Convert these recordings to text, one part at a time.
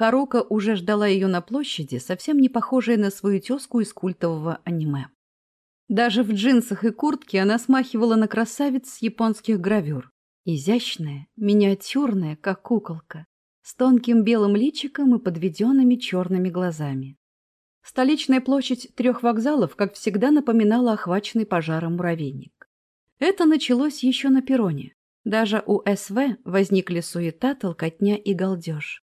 Харука уже ждала ее на площади, совсем не похожая на свою тезку из культового аниме. Даже в джинсах и куртке она смахивала на красавиц с японских гравюр. Изящная, миниатюрная, как куколка, с тонким белым личиком и подведенными черными глазами. Столичная площадь трех вокзалов, как всегда, напоминала охваченный пожаром муравейник. Это началось еще на перроне. Даже у СВ возникли суета, толкотня и галдеж.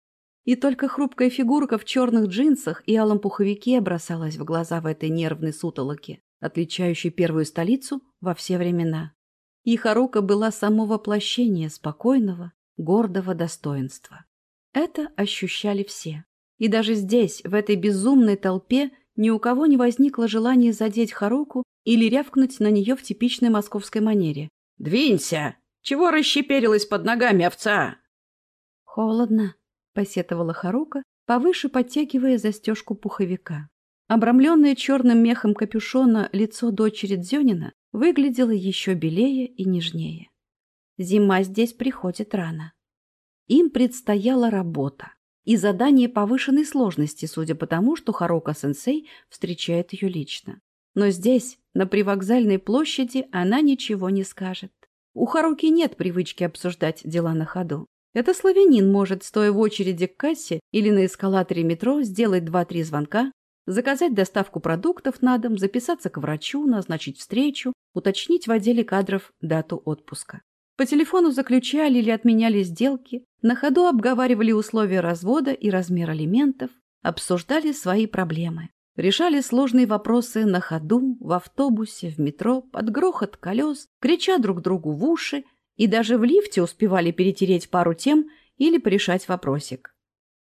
И только хрупкая фигурка в черных джинсах и алом пуховике бросалась в глаза в этой нервной сутолоке, отличающей первую столицу во все времена. И Харука была само воплощение спокойного, гордого достоинства. Это ощущали все. И даже здесь, в этой безумной толпе, ни у кого не возникло желания задеть Харуку или рявкнуть на нее в типичной московской манере. «Двинься! Чего расщеперилась под ногами овца?» «Холодно», — посетовала Харука, повыше подтягивая застежку пуховика. Обрамленное черным мехом капюшона лицо дочери Дзёнина выглядело еще белее и нежнее. Зима здесь приходит рано. Им предстояла работа и задание повышенной сложности, судя по тому, что Харока-сенсей встречает ее лично. Но здесь, на привокзальной площади, она ничего не скажет. У Харуки нет привычки обсуждать дела на ходу. Это славянин может, стоя в очереди к кассе или на эскалаторе метро, сделать два-три звонка, заказать доставку продуктов на дом, записаться к врачу, назначить встречу, уточнить в отделе кадров дату отпуска. По телефону заключали или отменяли сделки, на ходу обговаривали условия развода и размер алиментов, обсуждали свои проблемы. Решали сложные вопросы на ходу, в автобусе, в метро, под грохот колес, крича друг другу в уши, и даже в лифте успевали перетереть пару тем или порешать вопросик.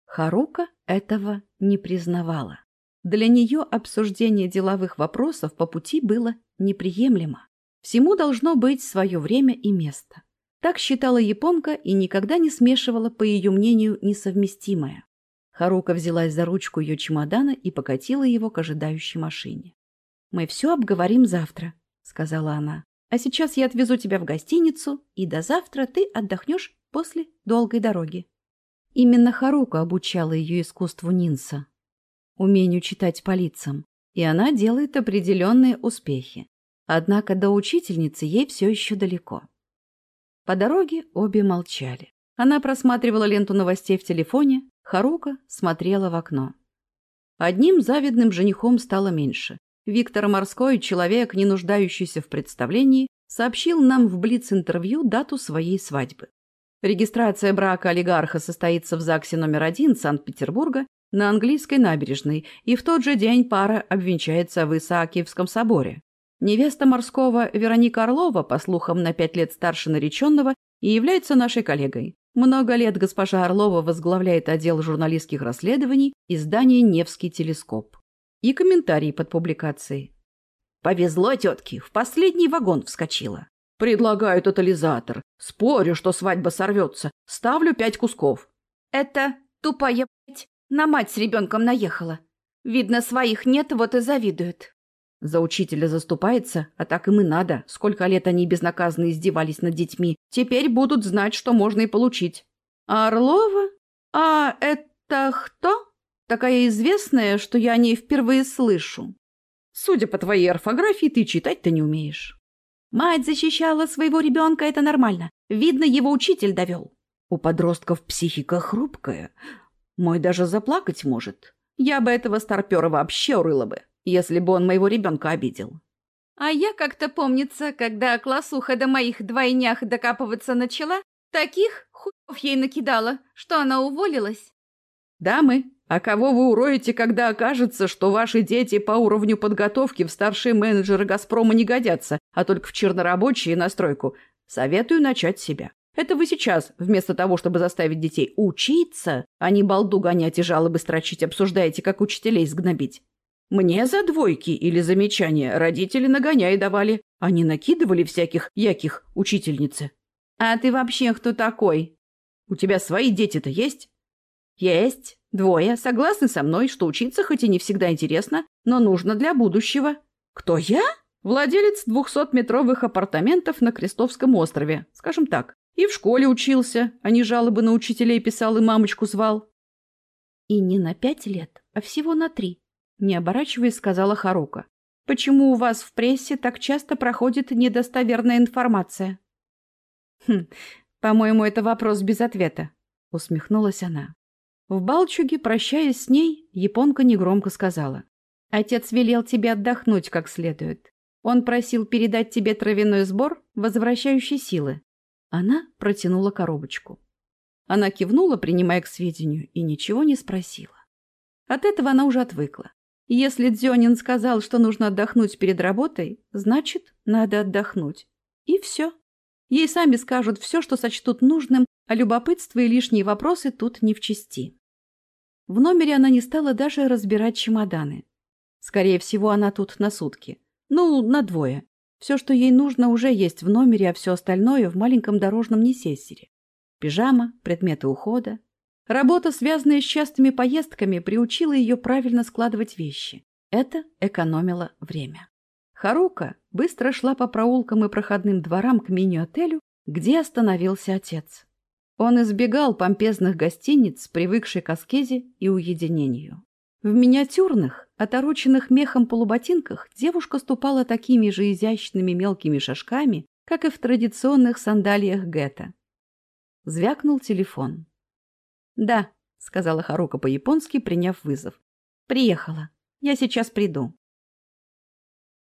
Харука этого не признавала. Для нее обсуждение деловых вопросов по пути было неприемлемо. Всему должно быть свое время и место. Так считала японка и никогда не смешивала, по ее мнению, несовместимое. Харука взялась за ручку ее чемодана и покатила его к ожидающей машине. «Мы все обговорим завтра», — сказала она. «А сейчас я отвезу тебя в гостиницу, и до завтра ты отдохнешь после долгой дороги». Именно Харука обучала ее искусству нинса, умению читать по лицам, и она делает определенные успехи. Однако до учительницы ей все еще далеко. По дороге обе молчали. Она просматривала ленту новостей в телефоне, Харука смотрела в окно. Одним завидным женихом стало меньше. Виктор Морской, человек, не нуждающийся в представлении, сообщил нам в Блиц-интервью дату своей свадьбы. Регистрация брака олигарха состоится в ЗАГСе номер один Санкт-Петербурга на английской набережной, и в тот же день пара обвенчается в Исаакиевском соборе. Невеста морского Вероника Орлова, по слухам, на пять лет старше нареченного, и является нашей коллегой. Много лет госпожа Орлова возглавляет отдел журналистских расследований издания «Невский телескоп». И комментарии под публикацией. «Повезло тетке, в последний вагон вскочила. Предлагаю тотализатор. Спорю, что свадьба сорвется. Ставлю пять кусков». «Это тупая, на мать с ребенком наехала. Видно, своих нет, вот и завидуют». За учителя заступается, а так им и надо. Сколько лет они безнаказанно издевались над детьми. Теперь будут знать, что можно и получить. А Орлова? А это кто? Такая известная, что я о ней впервые слышу. Судя по твоей орфографии, ты читать-то не умеешь. Мать защищала своего ребенка, это нормально. Видно, его учитель довел. У подростков психика хрупкая. Мой даже заплакать может. Я бы этого старпера вообще урыла бы если бы он моего ребенка обидел. А я как-то помнится, когда классуха до моих двойнях докапываться начала, таких хуев ей накидала, что она уволилась. Дамы, а кого вы уроете, когда окажется, что ваши дети по уровню подготовки в старшие менеджеры «Газпрома» не годятся, а только в чернорабочие на стройку? Советую начать себя. Это вы сейчас, вместо того, чтобы заставить детей учиться, а не балду гонять и жалобы строчить, обсуждаете, как учителей сгнобить. Мне за двойки или замечания родители нагоняй давали, не накидывали всяких яких учительницы. А ты вообще кто такой? У тебя свои дети-то есть? Есть. Двое. Согласны со мной, что учиться хоть и не всегда интересно, но нужно для будущего. Кто я? Владелец двухсотметровых апартаментов на Крестовском острове, скажем так. И в школе учился, а не жалобы на учителей писал и мамочку звал. И не на пять лет, а всего на три, не оборачиваясь, сказала Харука. Почему у вас в прессе так часто проходит недостоверная информация? Хм, по-моему, это вопрос без ответа, усмехнулась она. В Балчуге, прощаясь с ней, японка негромко сказала. Отец велел тебе отдохнуть как следует. Он просил передать тебе травяной сбор, возвращающий силы. Она протянула коробочку. Она кивнула, принимая к сведению, и ничего не спросила. От этого она уже отвыкла. Если Дзёнин сказал, что нужно отдохнуть перед работой, значит, надо отдохнуть. И все. Ей сами скажут все, что сочтут нужным, а любопытство и лишние вопросы тут не в чести. В номере она не стала даже разбирать чемоданы. Скорее всего, она тут на сутки. Ну, на двое. Все, что ей нужно, уже есть в номере, а все остальное в маленьком дорожном несессере. Пижама, предметы ухода. Работа, связанная с частыми поездками, приучила ее правильно складывать вещи. Это экономило время. Харука быстро шла по проулкам и проходным дворам к мини-отелю, где остановился отец. Он избегал помпезных гостиниц, привыкший к аскезе и уединению. В миниатюрных, отороченных мехом полуботинках девушка ступала такими же изящными мелкими шажками, как и в традиционных сандалиях Гетта. Звякнул телефон. «Да», — сказала Харука по-японски, приняв вызов. «Приехала. Я сейчас приду».